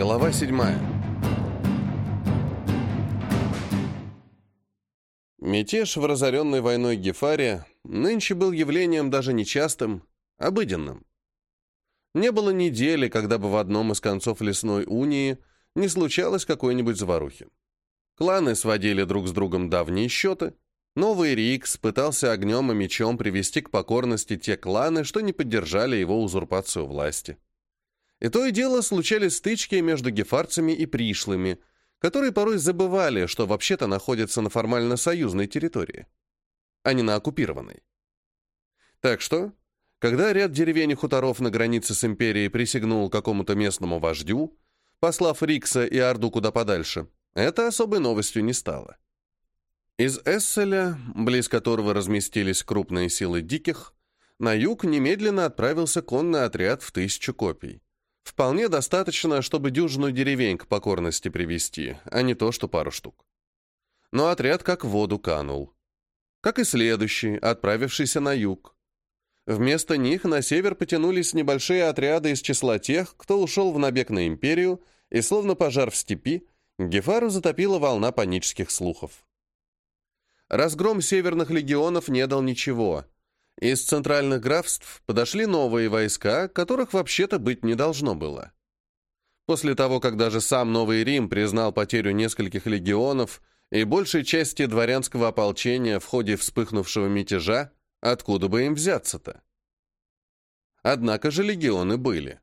Глава седьмая. Мятеж в разоренной войной Гефаре нынче был явлением даже нечастым, обыденным. Не было недели, когда бы в одном из концов лесной унии не случалось какой-нибудь заварухи. Кланы сводили друг с другом давние счеты. Новый Рикс пытался огнем и мечом привести к покорности те кланы, что не поддержали его узурпацию власти. И то и дело случались стычки между гефарцами и пришлыми, которые порой забывали, что вообще-то находятся на формально союзной территории, а не на оккупированной. Так что, когда ряд деревень и хуторов на границе с империей присягнул какому-то местному вождю, послав Рикса и Орду куда подальше, это особой новостью не стало. Из Эсселя, близ которого разместились крупные силы диких, на юг немедленно отправился конный отряд в тысячу копий. Вполне достаточно, чтобы дюжину деревень к покорности привести, а не то, что пару штук. Но отряд как в воду канул. Как и следующий, отправившийся на юг. Вместо них на север потянулись небольшие отряды из числа тех, кто ушел в набег на империю, и словно пожар в степи, Гефару затопила волна панических слухов. Разгром северных легионов не дал ничего — из центральных графств подошли новые войска, которых вообще-то быть не должно было. После того, как даже сам Новый Рим признал потерю нескольких легионов и большей части дворянского ополчения в ходе вспыхнувшего мятежа, откуда бы им взяться-то? Однако же легионы были.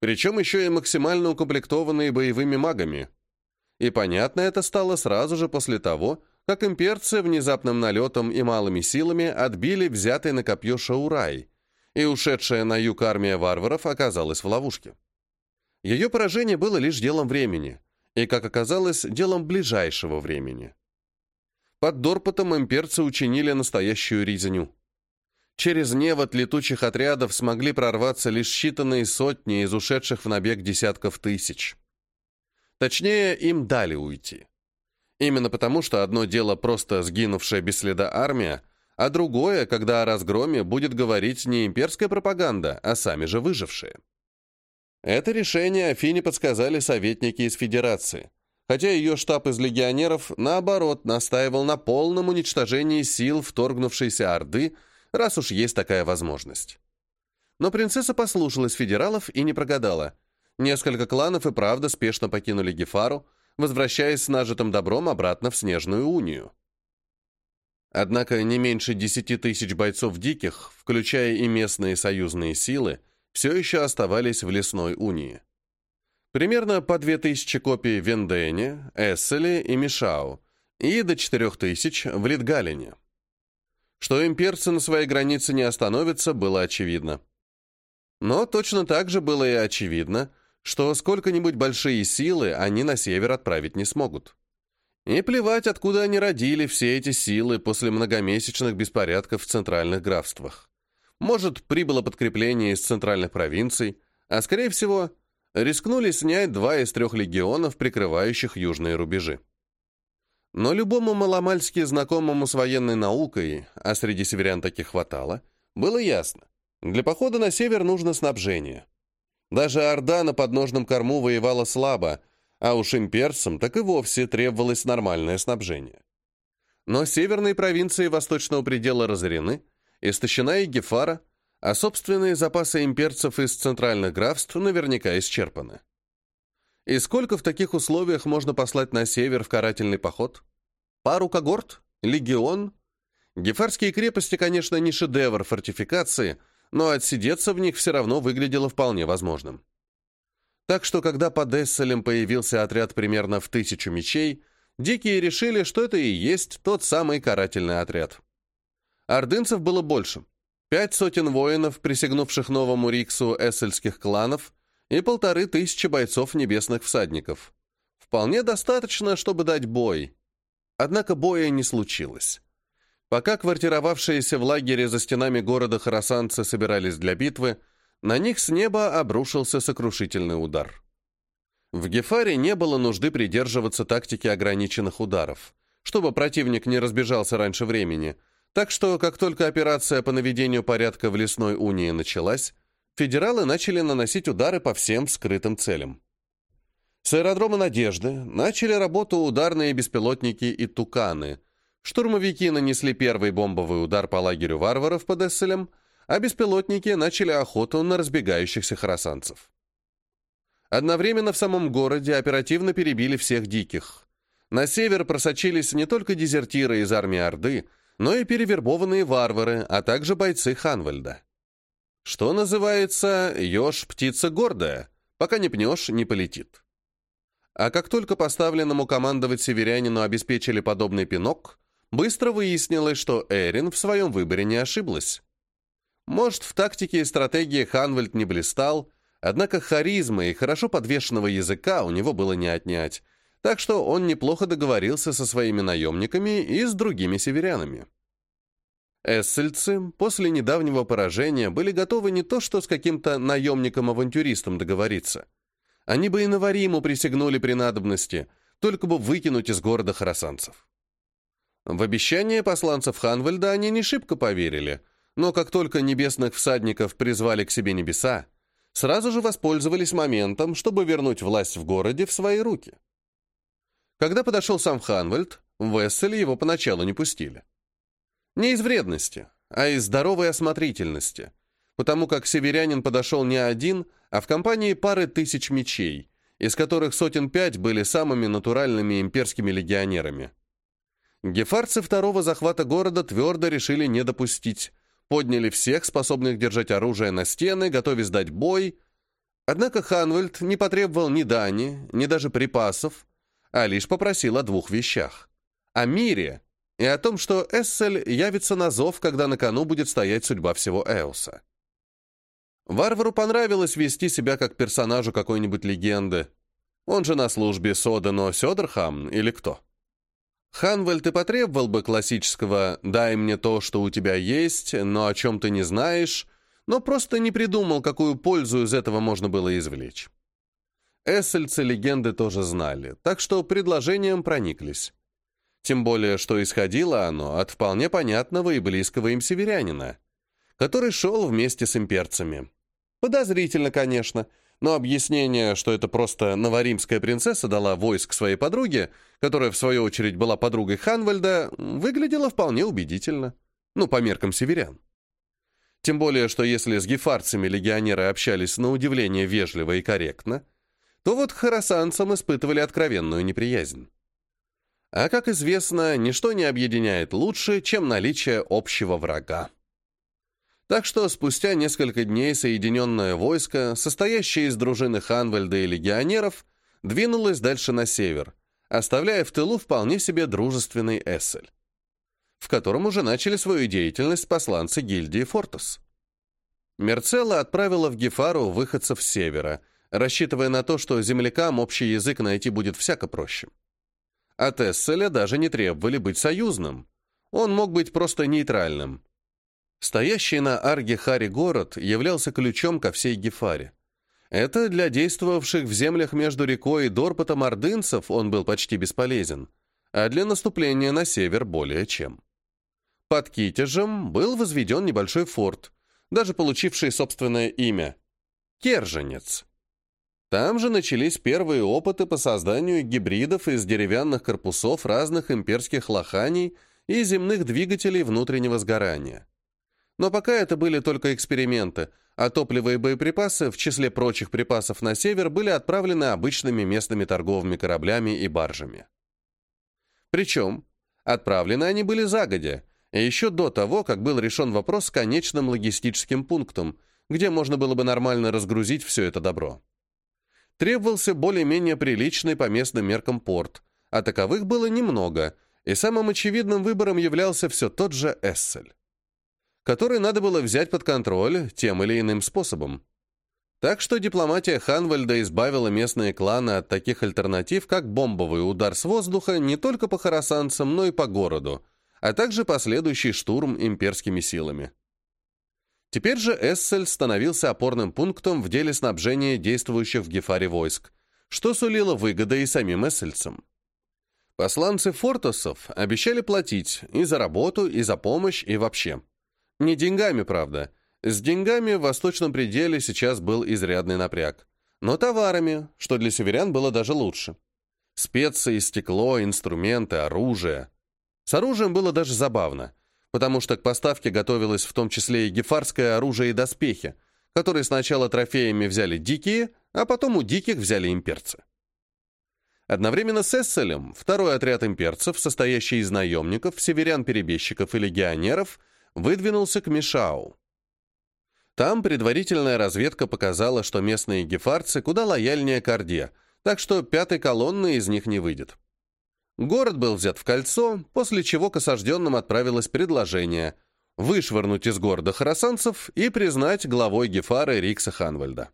Причем еще и максимально укомплектованные боевыми магами. И понятно это стало сразу же после того, как имперцы внезапным налетом и малыми силами отбили взятый на копье Шаурай, и ушедшая на юг армия варваров оказалась в ловушке. Ее поражение было лишь делом времени, и, как оказалось, делом ближайшего времени. Под Дорпотом имперцы учинили настоящую резаню. Через невод летучих отрядов смогли прорваться лишь считанные сотни из ушедших в набег десятков тысяч. Точнее, им дали уйти. Именно потому, что одно дело просто сгинувшая без следа армия, а другое, когда о разгроме будет говорить не имперская пропаганда, а сами же выжившие. Это решение Афине подсказали советники из Федерации, хотя ее штаб из легионеров, наоборот, настаивал на полном уничтожении сил вторгнувшейся Орды, раз уж есть такая возможность. Но принцесса послушалась федералов и не прогадала. Несколько кланов и правда спешно покинули Гефару, возвращаясь с нажитым добром обратно в Снежную Унию. Однако не меньше десяти тысяч бойцов диких, включая и местные союзные силы, все еще оставались в Лесной Унии. Примерно по две тысячи копий в Вендене, Эсселе и Мишау, и до четырех тысяч в Литгалине. Что имперцы на своей границе не остановятся, было очевидно. Но точно так же было и очевидно, что сколько-нибудь большие силы они на север отправить не смогут. И плевать, откуда они родили все эти силы после многомесячных беспорядков в центральных графствах. Может, прибыло подкрепление из центральных провинций, а, скорее всего, рискнули снять два из трех легионов, прикрывающих южные рубежи. Но любому маломальски знакомому с военной наукой, а среди северян таких хватало, было ясно. Для похода на север нужно снабжение. Даже Орда на подножном корму воевала слабо, а уж имперцам так и вовсе требовалось нормальное снабжение. Но северные провинции восточного предела разорены, истощена и Гефара, а собственные запасы имперцев из центральных графств наверняка исчерпаны. И сколько в таких условиях можно послать на север в карательный поход? Пару когорт? Легион? Гефарские крепости, конечно, не шедевр фортификации – но отсидеться в них все равно выглядело вполне возможным. Так что, когда под Эсселем появился отряд примерно в тысячу мечей, дикие решили, что это и есть тот самый карательный отряд. Ордынцев было больше. Пять сотен воинов, присягнувших новому Риксу эссельских кланов, и полторы тысячи бойцов небесных всадников. Вполне достаточно, чтобы дать бой. Однако боя не случилось. Пока квартировавшиеся в лагере за стенами города хоросанцы собирались для битвы, на них с неба обрушился сокрушительный удар. В Гефаре не было нужды придерживаться тактики ограниченных ударов, чтобы противник не разбежался раньше времени, так что, как только операция по наведению порядка в лесной унии началась, федералы начали наносить удары по всем скрытым целям. С аэродрома «Надежды» начали работу ударные беспилотники и «Туканы». Штурмовики нанесли первый бомбовый удар по лагерю варваров под Эсселем, а беспилотники начали охоту на разбегающихся хоросанцев. Одновременно в самом городе оперативно перебили всех диких. На север просочились не только дезертиры из армии Орды, но и перевербованные варвары, а также бойцы Ханвальда. Что называется, ешь птица гордая, пока не пнешь, не полетит. А как только поставленному командовать северянину обеспечили подобный пинок, быстро выяснилось, что Эрин в своем выборе не ошиблась. Может, в тактике и стратегии Ханвальд не блистал, однако харизмы и хорошо подвешенного языка у него было не отнять, так что он неплохо договорился со своими наемниками и с другими северянами. Эссельцы после недавнего поражения были готовы не то что с каким-то наемником-авантюристом договориться – они бы и на Вариму присягнули при надобности, только бы выкинуть из города хоросанцев. В обещание посланцев Ханвальда они не шибко поверили, но как только небесных всадников призвали к себе небеса, сразу же воспользовались моментом, чтобы вернуть власть в городе в свои руки. Когда подошел сам Ханвальд, в Эссель его поначалу не пустили. Не из вредности, а из здоровой осмотрительности – потому как северянин подошел не один, а в компании пары тысяч мечей, из которых сотен пять были самыми натуральными имперскими легионерами. Гефарцы второго захвата города твердо решили не допустить, подняли всех, способных держать оружие на стены, готовясь дать бой. Однако Ханвальд не потребовал ни дани, ни даже припасов, а лишь попросил о двух вещах. О мире и о том, что Эссель явится на зов, когда на кону будет стоять судьба всего Эоса. Варвару понравилось вести себя как персонажу какой-нибудь легенды. Он же на службе Содено Сёдерхам или кто? Ханвальд и потребовал бы классического «дай мне то, что у тебя есть, но о чем ты не знаешь», но просто не придумал, какую пользу из этого можно было извлечь. Эссельцы легенды тоже знали, так что предложением прониклись. Тем более, что исходило оно от вполне понятного и близкого им северянина, который шел вместе с имперцами. Подозрительно, конечно, но объяснение, что это просто новоримская принцесса дала войск своей подруге, которая, в свою очередь, была подругой Ханвальда, выглядело вполне убедительно. Ну, по меркам северян. Тем более, что если с гефарцами легионеры общались на удивление вежливо и корректно, то вот к хоросанцам испытывали откровенную неприязнь. А, как известно, ничто не объединяет лучше, чем наличие общего врага. Так что спустя несколько дней соединенное войско, состоящее из дружины Ханвальда и легионеров, двинулось дальше на север, оставляя в тылу вполне себе дружественный Эссель, в котором уже начали свою деятельность посланцы гильдии Фортус. Мерцелла отправила в Гефару выходцев с севера, рассчитывая на то, что землякам общий язык найти будет всяко проще. От Эсселя даже не требовали быть союзным. Он мог быть просто нейтральным, Стоящий на Арге Хари город являлся ключом ко всей Гефаре. Это для действовавших в землях между рекой и Дорпотом ордынцев он был почти бесполезен, а для наступления на север более чем. Под Китежем был возведен небольшой форт, даже получивший собственное имя – Керженец. Там же начались первые опыты по созданию гибридов из деревянных корпусов разных имперских лоханий и земных двигателей внутреннего сгорания. Но пока это были только эксперименты, а топливо и боеприпасы, в числе прочих припасов на север, были отправлены обычными местными торговыми кораблями и баржами. Причем, отправлены они были загодя, еще до того, как был решен вопрос с конечным логистическим пунктом, где можно было бы нормально разгрузить все это добро. Требовался более-менее приличный по местным меркам порт, а таковых было немного, и самым очевидным выбором являлся все тот же Эссель который надо было взять под контроль тем или иным способом. Так что дипломатия Ханвальда избавила местные кланы от таких альтернатив, как бомбовый удар с воздуха не только по хоросанцам, но и по городу, а также последующий штурм имперскими силами. Теперь же Эссель становился опорным пунктом в деле снабжения действующих в Гефаре войск, что сулило выгоды и самим эссельцам. Посланцы Фортосов обещали платить и за работу, и за помощь, и вообще. Не деньгами, правда. С деньгами в восточном пределе сейчас был изрядный напряг. но товарами, что для северян было даже лучше. Специи, стекло, инструменты, оружие. С оружием было даже забавно, потому что к поставке готовилось в том числе и гефарское оружие и доспехи, которые сначала трофеями взяли дикие, а потом у диких взяли имперцы. Одновременно с Эсселем второй отряд имперцев, состоящий из наемников, северян-перебежчиков и легионеров, выдвинулся к Мишау. Там предварительная разведка показала, что местные гефарцы куда лояльнее к Орде, так что пятой колонны из них не выйдет. Город был взят в кольцо, после чего к осажденным отправилось предложение вышвырнуть из города хоросанцев и признать главой Гефары Рикса Ханвальда.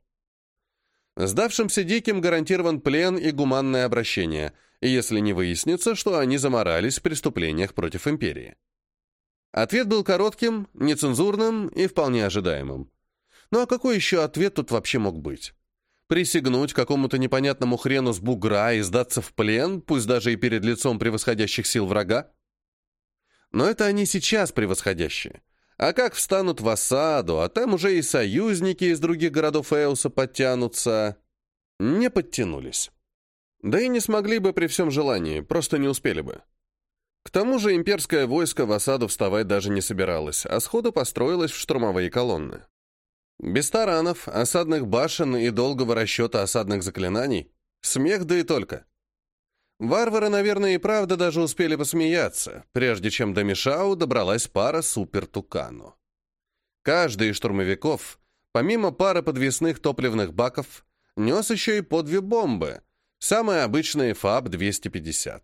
Сдавшимся диким гарантирован плен и гуманное обращение, если не выяснится, что они заморались в преступлениях против империи. Ответ был коротким, нецензурным и вполне ожидаемым. Ну а какой еще ответ тут вообще мог быть? Присягнуть какому-то непонятному хрену с бугра и сдаться в плен, пусть даже и перед лицом превосходящих сил врага? Но это они сейчас превосходящие. А как встанут в осаду, а там уже и союзники из других городов Эуса подтянутся. Не подтянулись. Да и не смогли бы при всем желании, просто не успели бы. К тому же имперское войско в осаду вставать даже не собиралось, а сходу построилось в штурмовые колонны. Без таранов, осадных башен и долгого расчета осадных заклинаний смех да и только. Варвары, наверное, и правда даже успели посмеяться, прежде чем до Мишау добралась пара супер-тукану. Каждый из штурмовиков, помимо пары подвесных топливных баков, нес еще и по две бомбы, самые обычные ФАБ-250.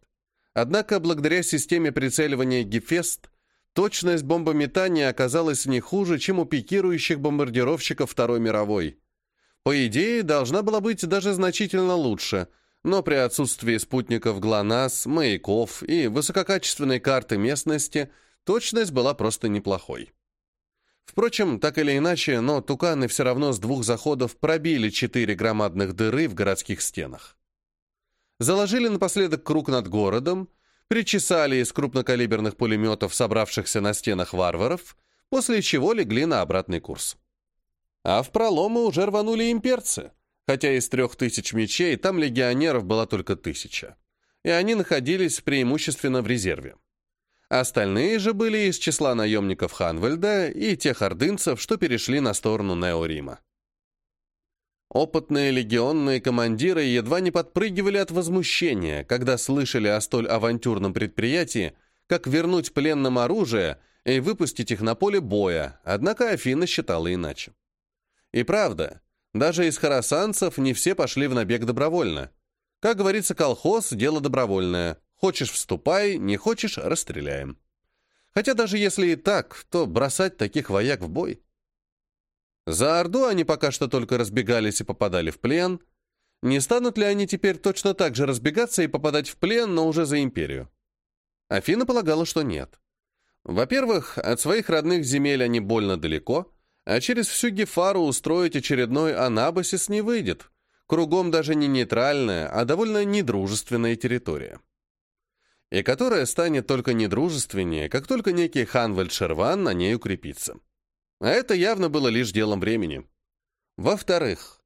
Однако, благодаря системе прицеливания Гефест, точность бомбометания оказалась не хуже, чем у пикирующих бомбардировщиков Второй мировой. По идее, должна была быть даже значительно лучше – но при отсутствии спутников ГЛОНАСС, маяков и высококачественной карты местности точность была просто неплохой. Впрочем, так или иначе, но туканы все равно с двух заходов пробили четыре громадных дыры в городских стенах. Заложили напоследок круг над городом, причесали из крупнокалиберных пулеметов собравшихся на стенах варваров, после чего легли на обратный курс. А в проломы уже рванули имперцы — хотя из трех тысяч мечей там легионеров была только тысяча, и они находились преимущественно в резерве. Остальные же были из числа наемников Ханвельда и тех ордынцев, что перешли на сторону Неорима. Опытные легионные командиры едва не подпрыгивали от возмущения, когда слышали о столь авантюрном предприятии, как вернуть пленным оружие и выпустить их на поле боя, однако Афина считала иначе. И правда, даже из харасанцев не все пошли в набег добровольно. Как говорится, колхоз – дело добровольное. Хочешь – вступай, не хочешь – расстреляем. Хотя даже если и так, то бросать таких вояк в бой. За Орду они пока что только разбегались и попадали в плен. Не станут ли они теперь точно так же разбегаться и попадать в плен, но уже за империю? Афина полагала, что нет. Во-первых, от своих родных земель они больно далеко – а через всю Гефару устроить очередной анабасис не выйдет. Кругом даже не нейтральная, а довольно недружественная территория. И которая станет только недружественнее, как только некий Ханвальд Шерван на ней укрепится. А это явно было лишь делом времени. Во-вторых,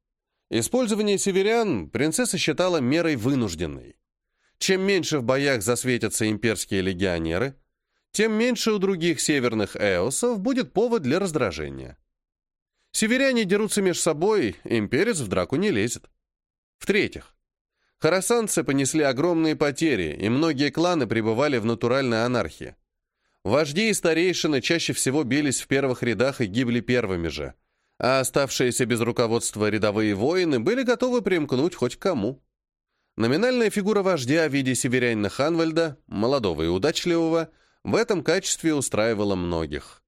использование северян принцесса считала мерой вынужденной. Чем меньше в боях засветятся имперские легионеры, тем меньше у других северных эосов будет повод для раздражения. Северяне дерутся между собой, имперец в драку не лезет. В-третьих, харасанцы понесли огромные потери, и многие кланы пребывали в натуральной анархии. Вожди и старейшины чаще всего бились в первых рядах и гибли первыми же, а оставшиеся без руководства рядовые воины были готовы примкнуть хоть к кому. Номинальная фигура вождя в виде северянина Ханвальда, молодого и удачливого, в этом качестве устраивала многих.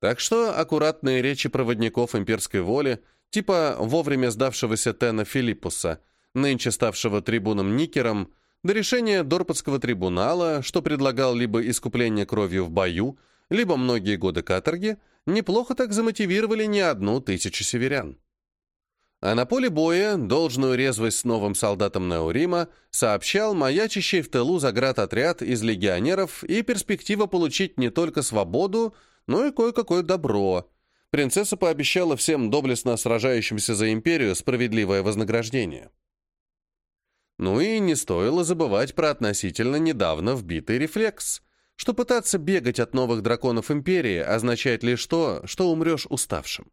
Так что аккуратные речи проводников имперской воли, типа вовремя сдавшегося Тена Филиппуса, нынче ставшего трибуном Никером, до решения Дорпотского трибунала, что предлагал либо искупление кровью в бою, либо многие годы каторги, неплохо так замотивировали не одну тысячу северян. А на поле боя должную резвость с новым солдатом Неурима сообщал маячащий в тылу заградотряд из легионеров и перспектива получить не только свободу, ну и кое-какое добро. принцесса пообещала всем доблестно сражающимся за империю справедливое вознаграждение. Ну и не стоило забывать про относительно недавно вбитый рефлекс, что пытаться бегать от новых драконов империи означает лишь то, что умрешь уставшим.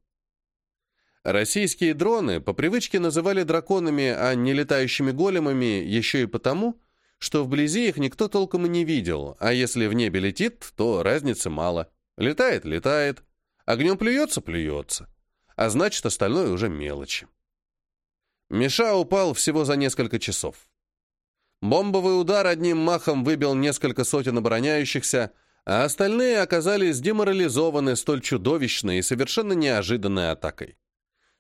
Российские дроны по привычке называли драконами, а не летающими големами еще и потому, что вблизи их никто толком и не видел, а если в небе летит, то разницы мало. Летает — летает, огнем плюется — плюется, а значит, остальное уже мелочи. Миша упал всего за несколько часов. Бомбовый удар одним махом выбил несколько сотен обороняющихся, а остальные оказались деморализованы столь чудовищной и совершенно неожиданной атакой.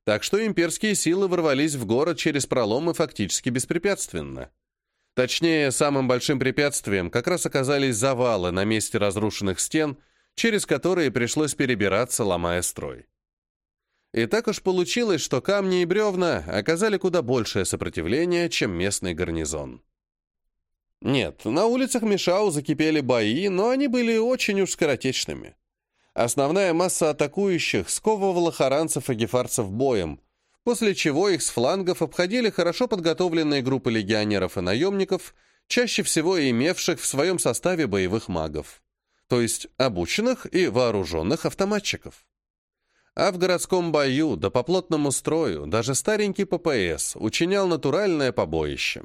Так что имперские силы ворвались в город через проломы фактически беспрепятственно. Точнее, самым большим препятствием как раз оказались завалы на месте разрушенных стен, через которые пришлось перебираться, ломая строй. И так уж получилось, что камни и бревна оказали куда большее сопротивление, чем местный гарнизон. Нет, на улицах Мишау закипели бои, но они были очень уж скоротечными. Основная масса атакующих сковывала харанцев и гефарцев боем, после чего их с флангов обходили хорошо подготовленные группы легионеров и наемников, чаще всего имевших в своем составе боевых магов, то есть обученных и вооруженных автоматчиков. А в городском бою, да по плотному строю, даже старенький ППС учинял натуральное побоище.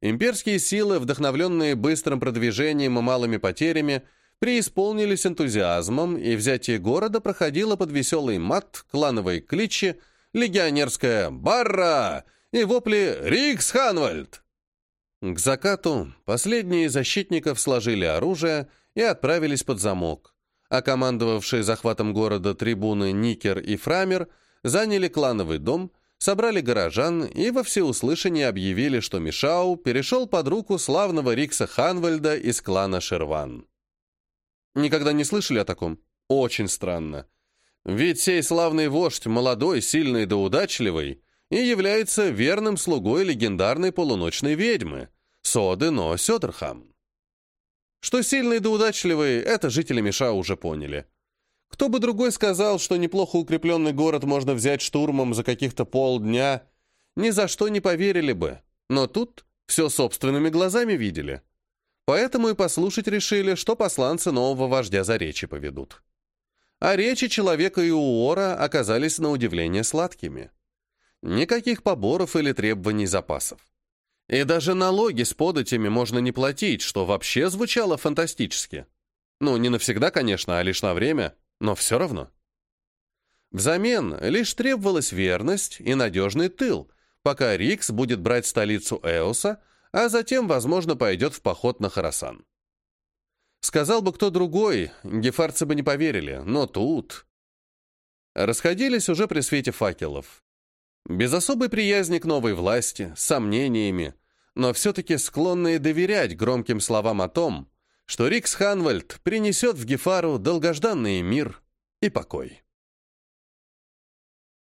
Имперские силы, вдохновленные быстрым продвижением и малыми потерями, преисполнились энтузиазмом, и взятие города проходило под веселый мат, клановые кличи, легионерская «Барра!» и вопли «Рикс Ханвальд!». К закату последние защитников сложили оружие и отправились под замок, а командовавшие захватом города трибуны Никер и Фрамер заняли клановый дом, собрали горожан и во всеуслышание объявили, что Мишау перешел под руку славного Рикса Ханвальда из клана Шерван. Никогда не слышали о таком? Очень странно. Ведь сей славный вождь, молодой, сильный да удачливый, и является верным слугой легендарной полуночной ведьмы, Соды Но Сёдерхам. Что сильный да удачливый, это жители Миша уже поняли. Кто бы другой сказал, что неплохо укрепленный город можно взять штурмом за каких-то полдня, ни за что не поверили бы. Но тут все собственными глазами видели. Поэтому и послушать решили, что посланцы нового вождя за речи поведут. А речи человека и Уора оказались на удивление сладкими. Никаких поборов или требований запасов. И даже налоги с податями можно не платить, что вообще звучало фантастически. Ну, не навсегда, конечно, а лишь на время, но все равно. Взамен лишь требовалась верность и надежный тыл, пока Рикс будет брать столицу Эоса, а затем, возможно, пойдет в поход на Харасан. Сказал бы кто другой, гефарцы бы не поверили, но тут... Расходились уже при свете факелов. Без особой приязни к новой власти, с сомнениями, но все-таки склонные доверять громким словам о том, что Рикс Ханвальд принесет в Гефару долгожданный мир и покой.